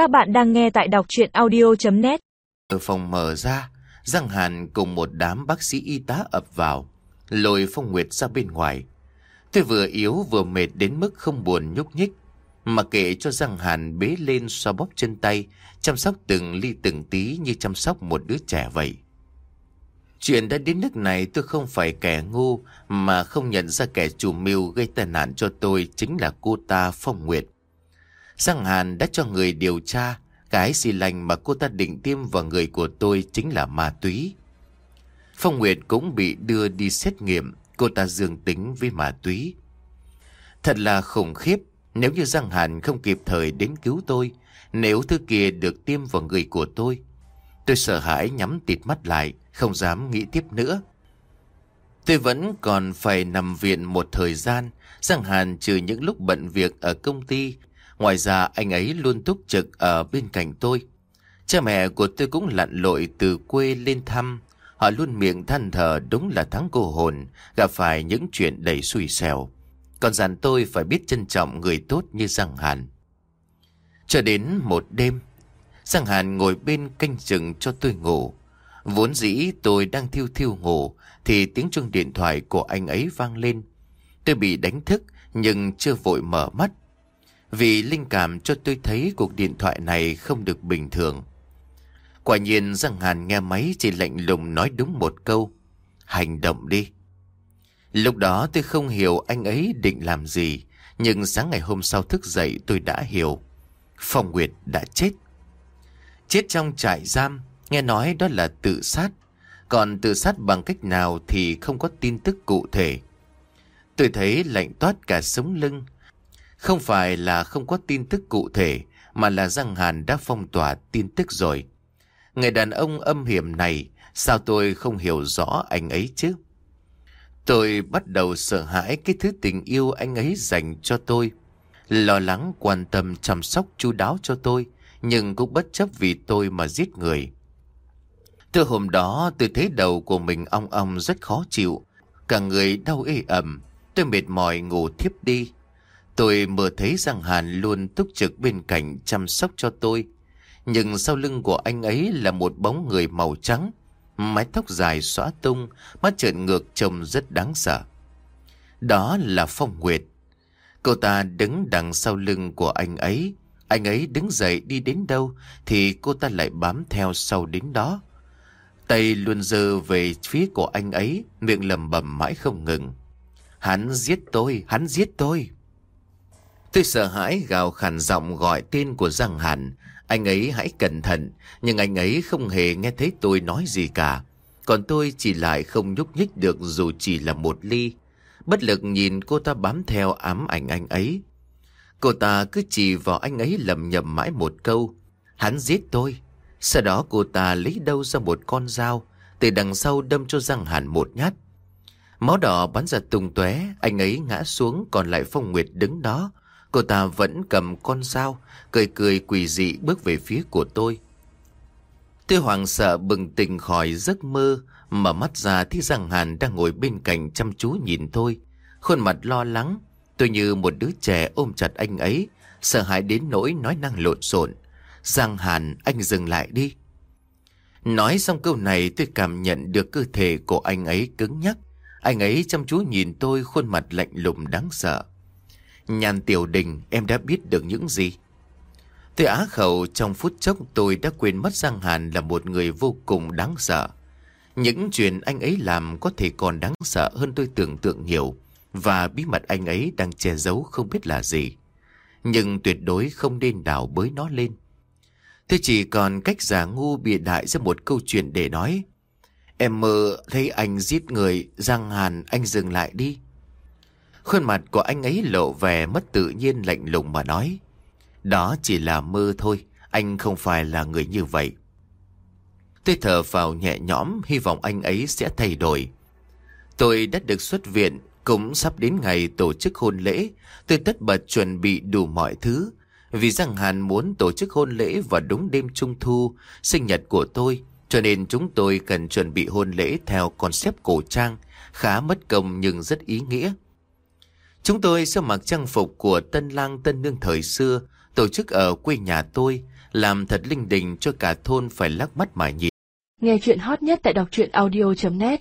Các bạn đang nghe tại đọc chuyện audio.net Ở phòng mở ra, Giang Hàn cùng một đám bác sĩ y tá ập vào, lôi Phong Nguyệt ra bên ngoài. Tôi vừa yếu vừa mệt đến mức không buồn nhúc nhích, mà kệ cho Giang Hàn bế lên xoa bóp chân tay, chăm sóc từng ly từng tí như chăm sóc một đứa trẻ vậy. Chuyện đã đến nước này tôi không phải kẻ ngu mà không nhận ra kẻ chủ mưu gây tai nạn cho tôi chính là cô ta Phong Nguyệt. Giang Hàn đã cho người điều tra cái xì lành mà cô ta định tiêm vào người của tôi chính là ma túy. Phong Nguyệt cũng bị đưa đi xét nghiệm, cô ta dương tính với ma túy. Thật là khủng khiếp, nếu như Giang Hàn không kịp thời đến cứu tôi, nếu thứ kia được tiêm vào người của tôi. Tôi sợ hãi nhắm tịt mắt lại, không dám nghĩ tiếp nữa. Tôi vẫn còn phải nằm viện một thời gian, Giang Hàn trừ những lúc bận việc ở công ty. Ngoài ra anh ấy luôn túc trực ở bên cạnh tôi. Cha mẹ của tôi cũng lặn lội từ quê lên thăm. Họ luôn miệng than thở đúng là tháng cô hồn, gặp phải những chuyện đầy xui xẻo. Còn dặn tôi phải biết trân trọng người tốt như Giang Hàn. Cho đến một đêm, Giang Hàn ngồi bên canh chừng cho tôi ngủ. Vốn dĩ tôi đang thiêu thiêu ngủ thì tiếng chuông điện thoại của anh ấy vang lên. Tôi bị đánh thức nhưng chưa vội mở mắt. Vì linh cảm cho tôi thấy cuộc điện thoại này không được bình thường. Quả nhiên Giang Hàn nghe máy chỉ lạnh lùng nói đúng một câu. Hành động đi. Lúc đó tôi không hiểu anh ấy định làm gì. Nhưng sáng ngày hôm sau thức dậy tôi đã hiểu. Phong Nguyệt đã chết. Chết trong trại giam, Nghe nói đó là tự sát Còn tự sát bằng cách nào thì không có tin tức cụ thể Tôi thấy lạnh toát cả sống lưng không phải là không có tin tức cụ thể, Mà là Giang Hàn đã phong tỏa tin tức rồi Người đàn ông âm hiểm này, Sao tôi không hiểu rõ anh ấy chứ Tôi bắt đầu sợ hãi cái thứ tình yêu anh ấy dành cho tôi Lo lắng, quan tâm, chăm sóc, chu đáo cho tôi, Nhưng cũng bất chấp vì tôi mà giết người từ hôm đó tôi thấy đầu của mình ong ong rất khó chịu. Cả người đau ê ẩm. Tôi mệt mỏi ngủ thiếp đi. Tôi mơ thấy rằng Hàn luôn túc trực bên cạnh chăm sóc cho tôi. Nhưng sau lưng của anh ấy là một bóng người màu trắng. Mái tóc dài xõa tung, mắt trợn ngược trông rất đáng sợ. Đó là Phong Nguyệt. Cô ta đứng đằng sau lưng của anh ấy. Anh ấy đứng dậy đi đến đâu thì cô ta lại bám theo sau đến đó. Tay luôn dơ về phía của anh ấy, miệng lầm bầm mãi không ngừng. Hắn giết tôi, hắn giết tôi. Tôi sợ hãi gào khàn giọng gọi tên của Giang Hàn. Anh ấy hãy cẩn thận, nhưng anh ấy không hề nghe thấy tôi nói gì cả. Còn tôi chỉ lại không nhúc nhích được dù chỉ là một ly. Bất lực nhìn cô ta bám theo ám ảnh anh ấy. Cô ta cứ chỉ vào anh ấy lầm nhầm mãi một câu. Hắn giết tôi. Sau đó cô ta lấy đâu ra một con dao, từ đằng sau đâm cho Giang Hàn một nhát. Máu đỏ bắn ra tung tóe, anh ấy ngã xuống còn lại Phong Nguyệt đứng đó. Cô ta vẫn cầm con dao, cười cười quỳ dị bước về phía của tôi. Tôi hoàng sợ bừng tỉnh khỏi giấc mơ, mở mắt ra thì rằng Hàn đang ngồi bên cạnh chăm chú nhìn tôi. Khuôn mặt lo lắng, tôi như một đứa trẻ ôm chặt anh ấy, sợ hãi đến nỗi nói năng lộn xộn. Giang Hàn anh dừng lại đi Nói xong câu này tôi cảm nhận được cơ thể của anh ấy cứng nhắc Anh ấy chăm chú nhìn tôi khuôn mặt lạnh lùng đáng sợ Nhàn tiểu đình em đã biết được những gì Tôi á khẩu trong phút chốc tôi đã quên mất Giang Hàn là một người vô cùng đáng sợ Những chuyện anh ấy làm có thể còn đáng sợ hơn tôi tưởng tượng nhiều Và bí mật anh ấy đang che giấu không biết là gì Nhưng tuyệt đối không nên đảo bới nó lên Tôi chỉ còn cách giả ngu bịa đại ra một câu chuyện để nói. Em mơ thấy anh giết người, Giang Hàn anh dừng lại đi. Khuôn mặt của anh ấy lộ vẻ mất tự nhiên lạnh lùng mà nói. Đó chỉ là mơ thôi, anh không phải là người như vậy. Tôi thở vào nhẹ nhõm, hy vọng anh ấy sẽ thay đổi. Tôi đã được xuất viện, cũng sắp đến ngày tổ chức hôn lễ. Tôi tất bật chuẩn bị đủ mọi thứ, vì rằng Hàn muốn tổ chức hôn lễ vào đúng đêm trung thu, sinh nhật của tôi, cho nên chúng tôi cần chuẩn bị hôn lễ theo concept cổ trang, khá mất công nhưng rất ý nghĩa. Chúng tôi sẽ mặc trang phục của tân lang tân nương thời xưa, Tổ chức ở quê nhà tôi, làm thật linh đình cho cả thôn phải lắc mắt mà nhìn. Nghe chuyện hot nhất tại đọc truyện audio.net